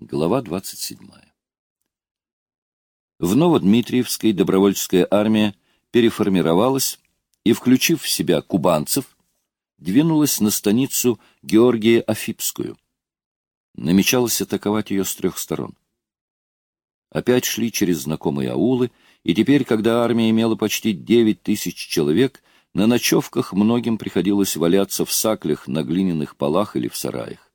Глава 27. В Новодмитриевской добровольческая армия переформировалась и, включив в себя кубанцев, двинулась на станицу Георгия Афипскую. Намечалось атаковать ее с трех сторон. Опять шли через знакомые аулы, и теперь, когда армия имела почти девять тысяч человек, на ночевках многим приходилось валяться в саклях на глиняных полах или в сараях.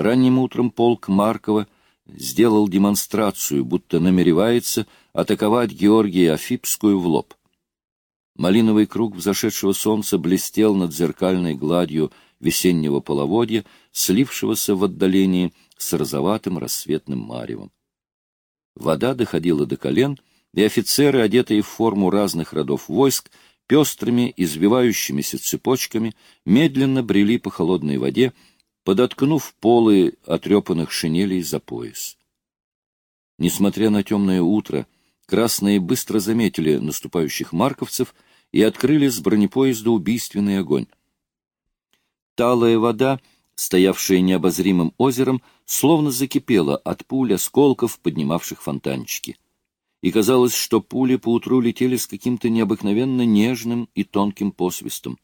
Ранним утром полк Маркова сделал демонстрацию, будто намеревается атаковать Георгия Афипскую в лоб. Малиновый круг взошедшего солнца блестел над зеркальной гладью весеннего половодья, слившегося в отдалении с розоватым рассветным маревом. Вода доходила до колен, и офицеры, одетые в форму разных родов войск, пестрыми извивающимися цепочками, медленно брели по холодной воде, подоткнув полы отрепанных шинелей за пояс. Несмотря на темное утро, красные быстро заметили наступающих марковцев и открыли с бронепоезда убийственный огонь. Талая вода, стоявшая необозримым озером, словно закипела от пуль осколков, поднимавших фонтанчики. И казалось, что пули поутру летели с каким-то необыкновенно нежным и тонким посвистом.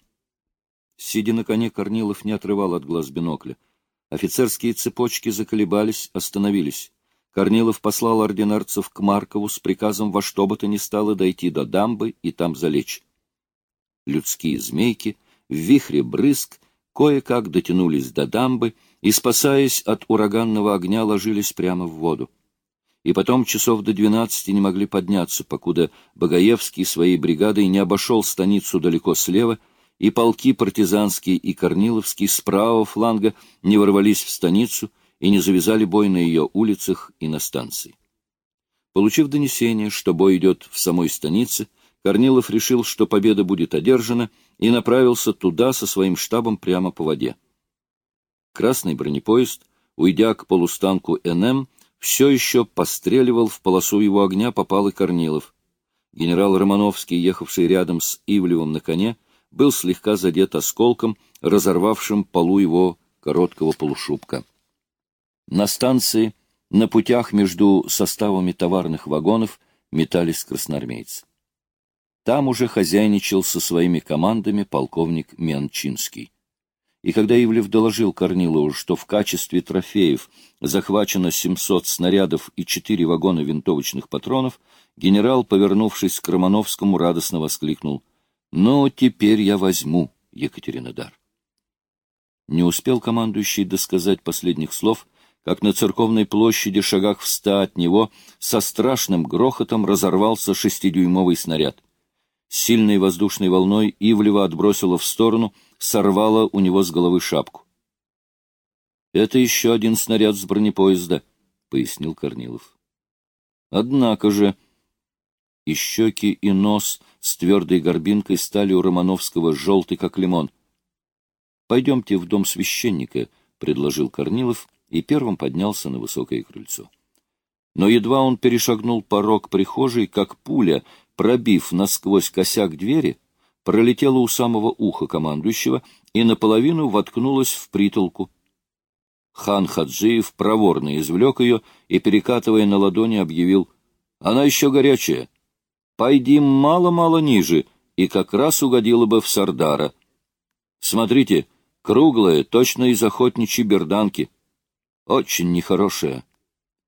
Сидя на коне, Корнилов не отрывал от глаз бинокля. Офицерские цепочки заколебались, остановились. Корнилов послал ординарцев к Маркову с приказом во что бы то ни стало дойти до дамбы и там залечь. Людские змейки в вихре брызг кое-как дотянулись до дамбы и, спасаясь от ураганного огня, ложились прямо в воду. И потом часов до двенадцати не могли подняться, покуда Богоевский своей бригадой не обошел станицу далеко слева — и полки партизанские и корниловские с правого фланга не ворвались в станицу и не завязали бой на ее улицах и на станции. Получив донесение, что бой идет в самой станице, Корнилов решил, что победа будет одержана, и направился туда со своим штабом прямо по воде. Красный бронепоезд, уйдя к полустанку НМ, все еще постреливал в полосу его огня, попал и Корнилов. Генерал Романовский, ехавший рядом с Ивлевым на коне, был слегка задет осколком, разорвавшим полу его короткого полушубка. На станции, на путях между составами товарных вагонов метались красноармейцы. Там уже хозяйничал со своими командами полковник Менчинский. И когда Ивлев доложил Корнилову, что в качестве трофеев захвачено 700 снарядов и 4 вагона винтовочных патронов, генерал, повернувшись к Романовскому, радостно воскликнул — но теперь я возьму Екатеринодар. Не успел командующий досказать последних слов, как на церковной площади шагах в ста от него со страшным грохотом разорвался шестидюймовый снаряд. Сильной воздушной волной Ивлева отбросило в сторону, сорвало у него с головы шапку. — Это еще один снаряд с бронепоезда, — пояснил Корнилов. — Однако же и щеки, и нос с твердой горбинкой стали у Романовского желтый, как лимон. — Пойдемте в дом священника, — предложил Корнилов и первым поднялся на высокое крыльцо. Но едва он перешагнул порог прихожей, как пуля, пробив насквозь косяк двери, пролетела у самого уха командующего и наполовину воткнулась в притолку. Хан Хаджиев проворно извлек ее и, перекатывая на ладони, объявил «Она еще горячая». Пойди мало-мало ниже, и как раз угодила бы в Сардара. Смотрите, круглая, точно из охотничьей берданки. Очень нехорошая.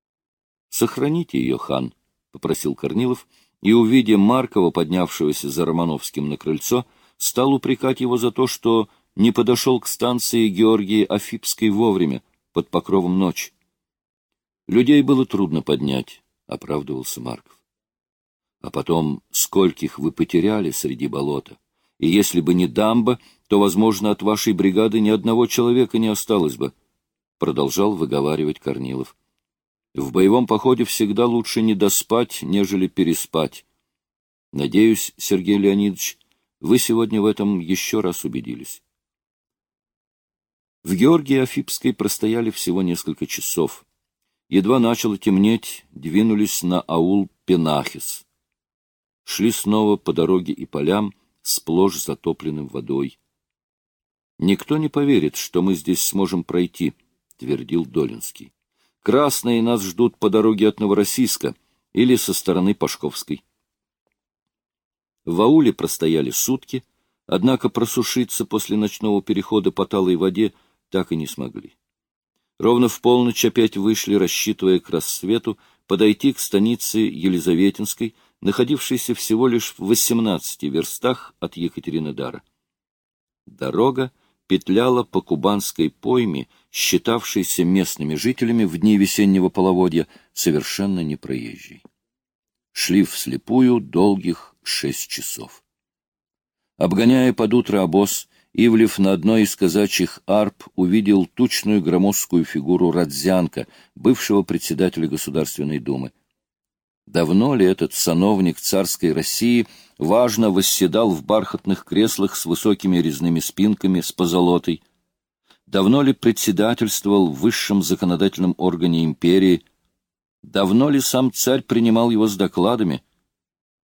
— Сохраните ее, хан, — попросил Корнилов, и, увидя Маркова, поднявшегося за Романовским на крыльцо, стал упрекать его за то, что не подошел к станции Георгии Афипской вовремя, под покровом ночи. Людей было трудно поднять, — оправдывался Марков. А потом, скольких вы потеряли среди болота? И если бы не дамба, то, возможно, от вашей бригады ни одного человека не осталось бы, — продолжал выговаривать Корнилов. В боевом походе всегда лучше не доспать, нежели переспать. Надеюсь, Сергей Леонидович, вы сегодня в этом еще раз убедились. В Георгии Афипской простояли всего несколько часов. Едва начало темнеть, двинулись на аул Пенахис шли снова по дороге и полям, сплошь затопленным водой. «Никто не поверит, что мы здесь сможем пройти», — твердил Долинский. Красные нас ждут по дороге от Новороссийска или со стороны Пашковской. В ауле простояли сутки, однако просушиться после ночного перехода по талой воде так и не смогли. Ровно в полночь опять вышли, рассчитывая к рассвету, подойти к станице Елизаветинской, находившейся всего лишь в 18 верстах от Екатеринодара. Дорога петляла по кубанской пойме, считавшейся местными жителями в дни весеннего половодья совершенно непроезжей. Шли вслепую долгих шесть часов. Обгоняя под утро обоз, Ивлев на одной из казачьих арп увидел тучную громоздкую фигуру Радзянка, бывшего председателя Государственной Думы. Давно ли этот сановник царской России важно восседал в бархатных креслах с высокими резными спинками с позолотой? Давно ли председательствовал в высшем законодательном органе империи? Давно ли сам царь принимал его с докладами?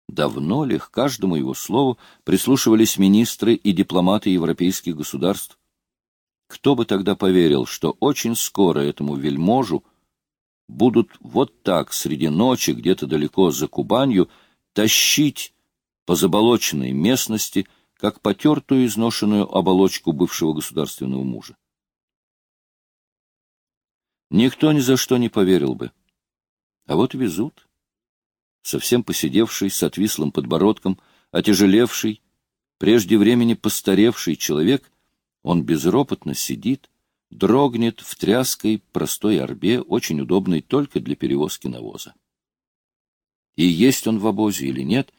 Давно ли к каждому его слову прислушивались министры и дипломаты европейских государств? Кто бы тогда поверил, что очень скоро этому вельможу будут вот так среди ночи, где-то далеко за Кубанью, тащить по заболоченной местности, как потертую изношенную оболочку бывшего государственного мужа. Никто ни за что не поверил бы. А вот везут. Совсем посидевший, с отвислым подбородком, отяжелевший, прежде времени постаревший человек, он безропотно сидит, дрогнет в тряской простой орбе, очень удобной только для перевозки навоза. И есть он в обозе или нет,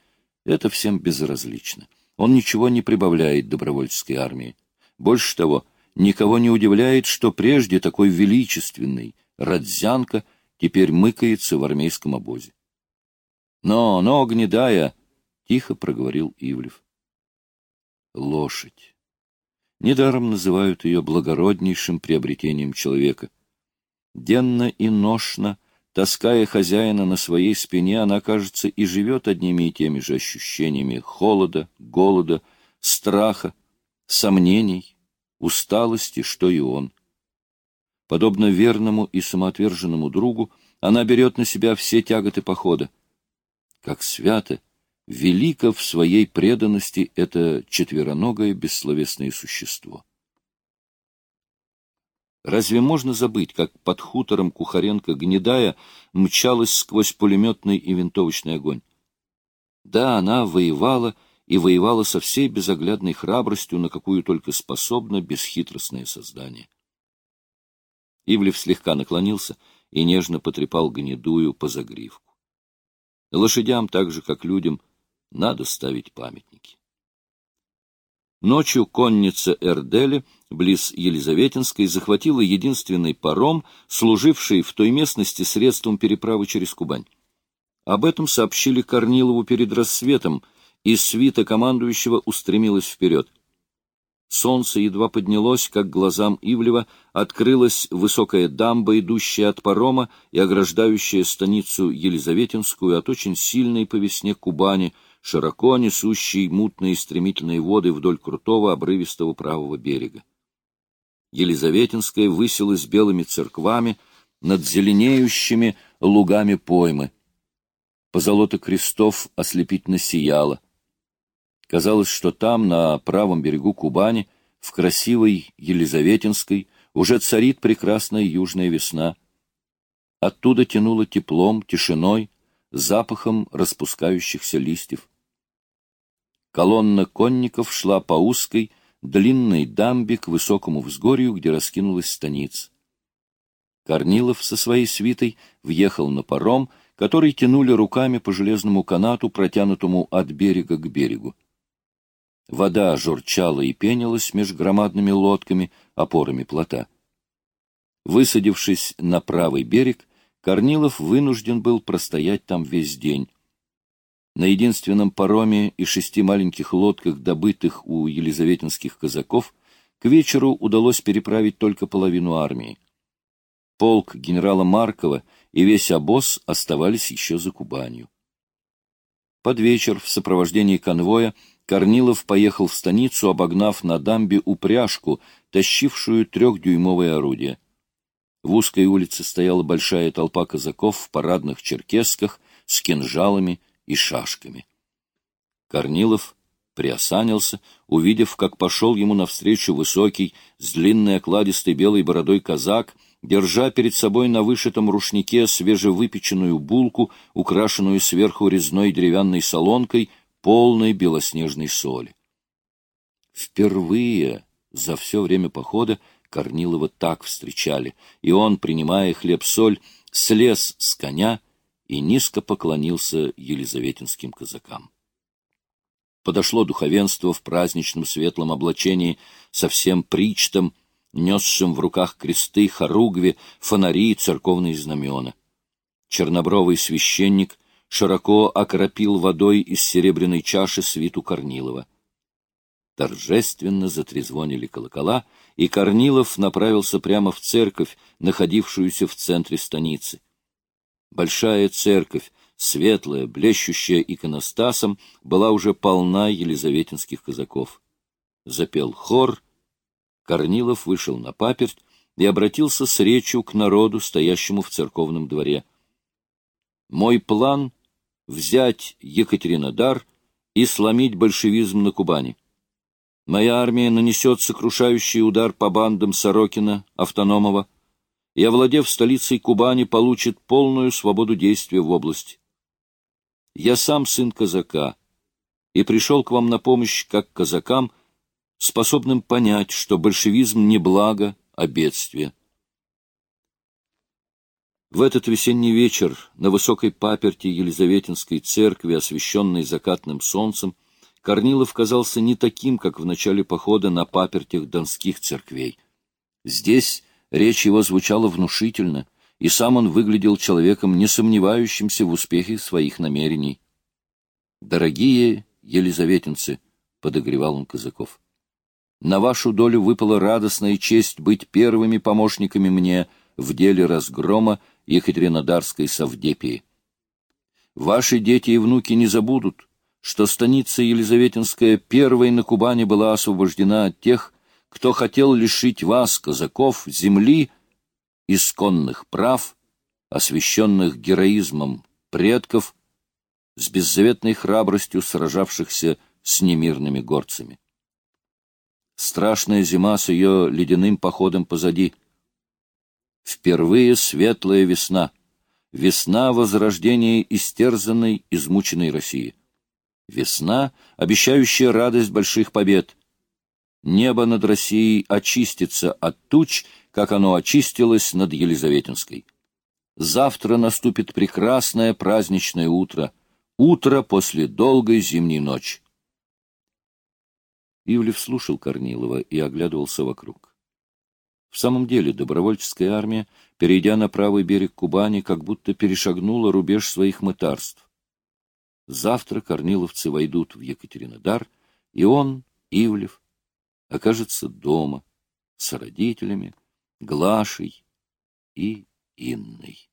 это всем безразлично. Он ничего не прибавляет добровольческой армии. Больше того, никого не удивляет, что прежде такой величественный Радзянка теперь мыкается в армейском обозе. «Но, но, гнедая!» — тихо проговорил Ивлев. Лошадь. Недаром называют ее благороднейшим приобретением человека. Денно и ношно, таская хозяина на своей спине, она, кажется, и живет одними и теми же ощущениями холода, голода, страха, сомнений, усталости, что и он. Подобно верному и самоотверженному другу, она берет на себя все тяготы похода. Как свято велико в своей преданности это четвероногое бессловесное существо. Разве можно забыть, как под хутором Кухаренко гнедая мчалась сквозь пулеметный и винтовочный огонь? Да, она воевала и воевала со всей безоглядной храбростью, на какую только способно бесхитростное создание. Ивлев слегка наклонился и нежно потрепал гнедую по загривку. Лошадям, так же как людям, надо ставить памятники. Ночью конница Эрдели, близ Елизаветинской, захватила единственный паром, служивший в той местности средством переправы через Кубань. Об этом сообщили Корнилову перед рассветом, и свита командующего устремилась вперед. Солнце едва поднялось, как глазам Ивлева открылась высокая дамба, идущая от парома и ограждающая станицу Елизаветинскую от очень сильной по весне Кубани, широко несущей мутные стремительные воды вдоль крутого обрывистого правого берега. Елизаветинская высилась белыми церквами над зеленеющими лугами поймы. Позолота крестов ослепительно сияла. Казалось, что там, на правом берегу Кубани, в красивой Елизаветинской, уже царит прекрасная южная весна. Оттуда тянуло теплом, тишиной, запахом распускающихся листьев. Колонна конников шла по узкой, длинной дамбе к высокому взгорью, где раскинулась станица. Корнилов со своей свитой въехал на паром, который тянули руками по железному канату, протянутому от берега к берегу. Вода журчала и пенилась меж громадными лодками, опорами плота. Высадившись на правый берег, Корнилов вынужден был простоять там весь день. На единственном пароме и шести маленьких лодках, добытых у елизаветинских казаков, к вечеру удалось переправить только половину армии. Полк генерала Маркова и весь обоз оставались еще за Кубанью. Под вечер в сопровождении конвоя Корнилов поехал в станицу, обогнав на дамбе упряжку, тащившую трехдюймовое орудие. В узкой улице стояла большая толпа казаков в парадных черкесках с кинжалами и шашками. Корнилов приосанился, увидев, как пошел ему навстречу высокий, с длинной окладистой белой бородой казак, держа перед собой на вышитом рушнике свежевыпеченную булку, украшенную сверху резной деревянной солонкой, полной белоснежной соли. Впервые за все время похода Корнилова так встречали, и он, принимая хлеб-соль, слез с коня и низко поклонился елизаветинским казакам. Подошло духовенство в праздничном светлом облачении со всем причтом, несшим в руках кресты, хоругви, фонари и церковные знамена. Чернобровый священник широко окропил водой из серебряной чаши свиту Корнилова. Торжественно затрезвонили колокола, и Корнилов направился прямо в церковь, находившуюся в центре станицы. Большая церковь, светлая, блещущая иконостасом, была уже полна елизаветинских казаков. Запел хор, Корнилов вышел на паперть и обратился с речью к народу, стоящему в церковном дворе. «Мой план — взять Екатеринодар и сломить большевизм на Кубани. Моя армия нанесет сокрушающий удар по бандам Сорокина, Автономова, и, овладев столицей Кубани, получит полную свободу действия в области. Я сам сын казака, и пришел к вам на помощь как казакам, способным понять, что большевизм не благо, а бедствие. В этот весенний вечер на высокой паперти Елизаветинской церкви, освещенной закатным солнцем, Корнилов казался не таким, как в начале похода на папертях донских церквей. Здесь речь его звучала внушительно, и сам он выглядел человеком, не сомневающимся в успехе своих намерений. «Дорогие елизаветинцы», — подогревал он казаков, — «на вашу долю выпала радостная честь быть первыми помощниками мне в деле разгрома Екатеринодарской Савдепии. Ваши дети и внуки не забудут, что станица Елизаветинская первой на Кубани была освобождена от тех, кто хотел лишить вас, казаков, земли, исконных прав, освященных героизмом предков, с беззаветной храбростью сражавшихся с немирными горцами. Страшная зима с ее ледяным походом позади. Впервые светлая весна, весна возрождения истерзанной, измученной России. Весна, обещающая радость больших побед. Небо над Россией очистится от туч, как оно очистилось над Елизаветинской. Завтра наступит прекрасное праздничное утро, утро после долгой зимней ночи. Ивлев слушал Корнилова и оглядывался вокруг. В самом деле добровольческая армия, перейдя на правый берег Кубани, как будто перешагнула рубеж своих мытарств. Завтра корниловцы войдут в Екатеринодар, и он, Ивлев, окажется дома с родителями, Глашей и Инной.